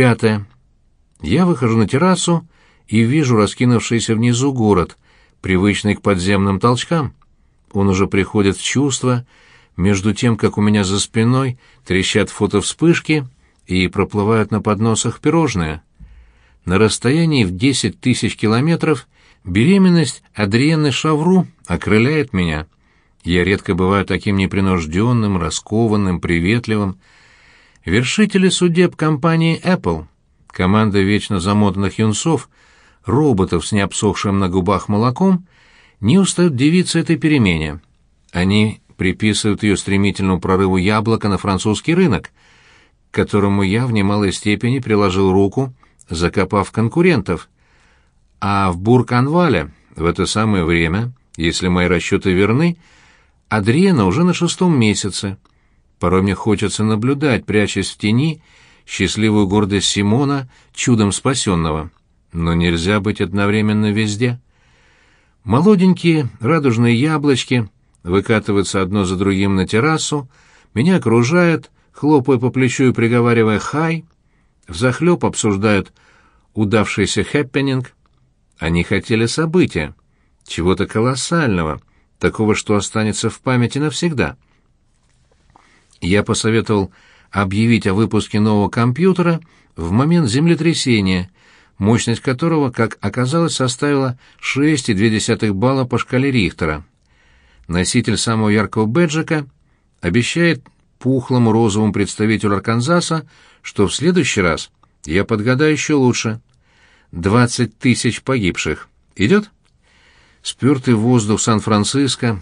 Пятое. Я выхожу на террасу и вижу раскинувшийся внизу город, привычный к подземным толчкам. Он уже приходит в чувство, между тем, как у меня за спиной трещат фотовспышки и проплывают на подносах пирожные. На расстоянии в десять тысяч километров беременность Адриенны Шавру окрыляет меня. Я редко бываю таким непринужденным, раскованным, приветливым. Вершители судеб компании Apple, команда вечно замотанных юнцов, роботов с необсохшим на губах молоком, не устают дивиться этой перемене. Они приписывают ее стремительному прорыву яблока на французский рынок, к которому я в немалой степени приложил руку, закопав конкурентов. А в Бурканвале в это самое время, если мои расчеты верны, Адриена уже на шестом месяце. Порой мне хочется наблюдать, прячась в тени, счастливую гордость Симона, чудом спасенного. Но нельзя быть одновременно везде. Молоденькие радужные яблочки выкатываются одно за другим на террасу, меня окружают, хлопая по плечу и приговаривая «хай», взахлеб обсуждают удавшийся хэппенинг. Они хотели события, чего-то колоссального, такого, что останется в памяти навсегда. Я посоветовал объявить о выпуске нового компьютера в момент землетрясения, мощность которого, как оказалось, составила 6,2 балла по шкале Рихтера. Носитель самого яркого бэджика обещает пухлому розовому представителю Арканзаса, что в следующий раз я подгадаю еще лучше. Двадцать тысяч погибших. Идет? Спертый воздух Сан-Франциско,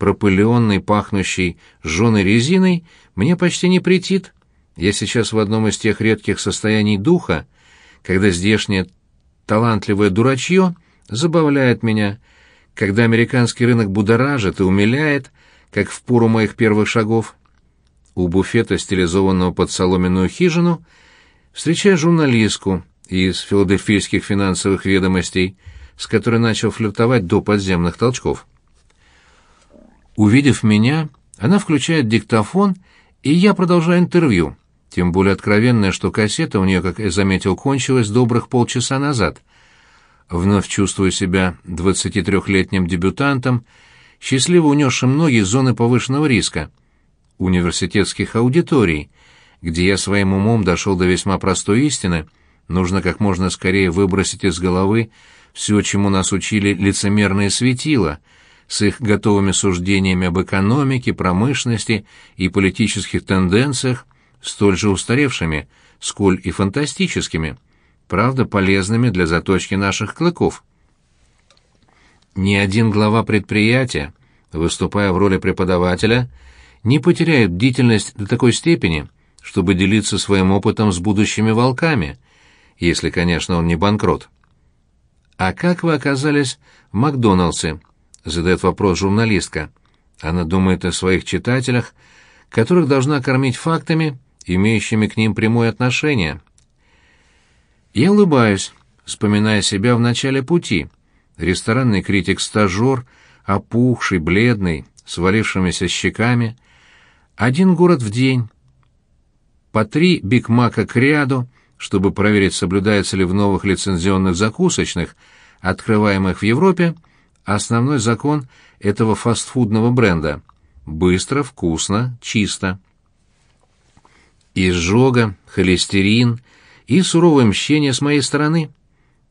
пропыленный, пахнущий жженой резиной, мне почти не претит. Я сейчас в одном из тех редких состояний духа, когда здешнее талантливое дурачье забавляет меня, когда американский рынок будоражит и умиляет, как в пору моих первых шагов. У буфета, стилизованного под соломенную хижину, встречаю журналистку из филадельфийских финансовых ведомостей, с которой начал флиртовать до подземных толчков. Увидев меня, она включает диктофон, и я продолжаю интервью, тем более откровенное, что кассета у нее, как я заметил, кончилась добрых полчаса назад. Вновь чувствую себя 23-летним дебютантом, счастливо унесшим многие зоны повышенного риска, университетских аудиторий, где я своим умом дошел до весьма простой истины, нужно как можно скорее выбросить из головы все, чему нас учили лицемерные светила, с их готовыми суждениями об экономике, промышленности и политических тенденциях, столь же устаревшими, сколь и фантастическими, правда полезными для заточки наших клыков. Ни один глава предприятия, выступая в роли преподавателя, не потеряет бдительность до такой степени, чтобы делиться своим опытом с будущими волками, если, конечно, он не банкрот. «А как вы оказались в Макдоналдсе?» — задает вопрос журналистка. Она думает о своих читателях, которых должна кормить фактами, имеющими к ним прямое отношение. Я улыбаюсь, вспоминая себя в начале пути. Ресторанный критик-стажер, опухший, бледный, с валившимися щеками — один город в день. По три бигмака к ряду, чтобы проверить, соблюдается ли в новых лицензионных закусочных, открываемых в Европе, основной закон этого фастфудного бренда. Быстро, вкусно, чисто. Изжога, холестерин и суровое мщение с моей стороны.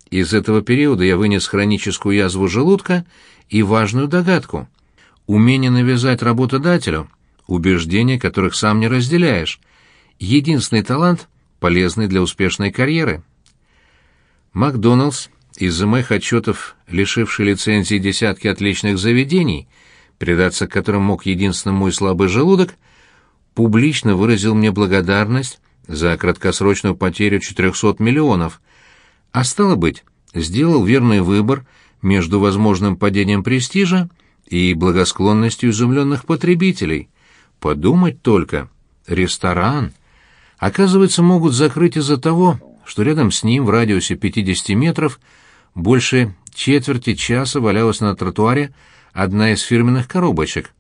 Из этого периода я вынес хроническую язву желудка и важную догадку. Умение навязать работодателю — убеждения которых сам не разделяешь. Единственный талант, полезный для успешной карьеры. Макдоналдс, из-за моих отчетов, лишивший лицензии десятки отличных заведений, предаться которым мог единственный мой слабый желудок, публично выразил мне благодарность за краткосрочную потерю 400 миллионов, а стало быть, сделал верный выбор между возможным падением престижа и благосклонностью изумленных потребителей — Подумать только, ресторан, оказывается, могут закрыть из-за того, что рядом с ним в радиусе 50 метров больше четверти часа валялась на тротуаре одна из фирменных коробочек.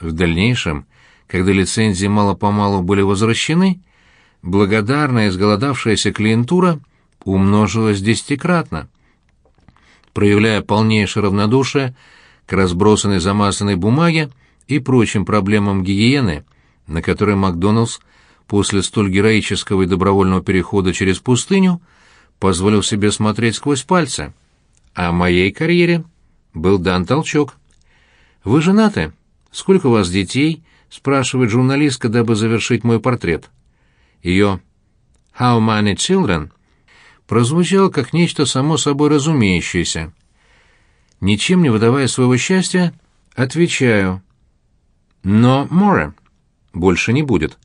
В дальнейшем, когда лицензии мало-помалу были возвращены, благодарная изголодавшаяся клиентура умножилась десятикратно. Проявляя полнейшее равнодушие к разбросанной замазанной бумаге и прочим проблемам гигиены, на которые Макдоналдс после столь героического и добровольного перехода через пустыню позволил себе смотреть сквозь пальцы. А моей карьере был дан толчок. «Вы женаты? Сколько у вас детей?» — спрашивает журналистка, дабы завершить мой портрет. Ее «How many children?» прозвучало как нечто само собой разумеющееся. Ничем не выдавая своего счастья, отвечаю «Но more» больше не будет.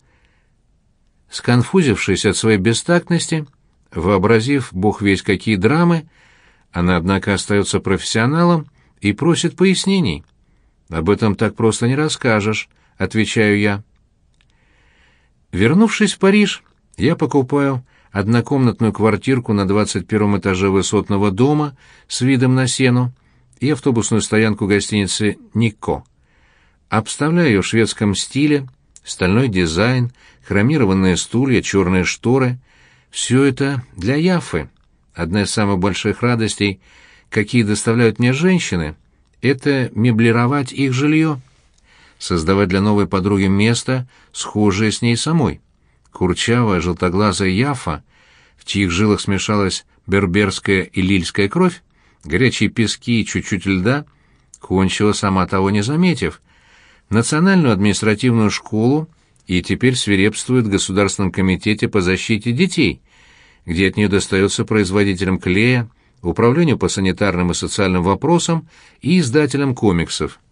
Сконфузившись от своей бестактности, вообразив бог весь какие драмы, она, однако, остается профессионалом и просит пояснений. «Об этом так просто не расскажешь», — отвечаю я. Вернувшись в Париж, я покупаю однокомнатную квартирку на 21 этаже высотного дома с видом на сену и автобусную стоянку гостиницы «Никко». Обставляю ее в шведском стиле, стальной дизайн, хромированные стулья, черные шторы. Все это для Яфы. Одна из самых больших радостей, какие доставляют мне женщины, это меблировать их жилье, создавать для новой подруги место, схожее с ней самой. Курчавая, желтоглазая Яфа, в чьих жилах смешалась берберская и лильская кровь, горячие пески и чуть-чуть льда, кончила сама того не заметив, национальную административную школу и теперь свирепствует в Государственном комитете по защите детей, где от нее достается производителям клея, управлению по санитарным и социальным вопросам и издателям комиксов –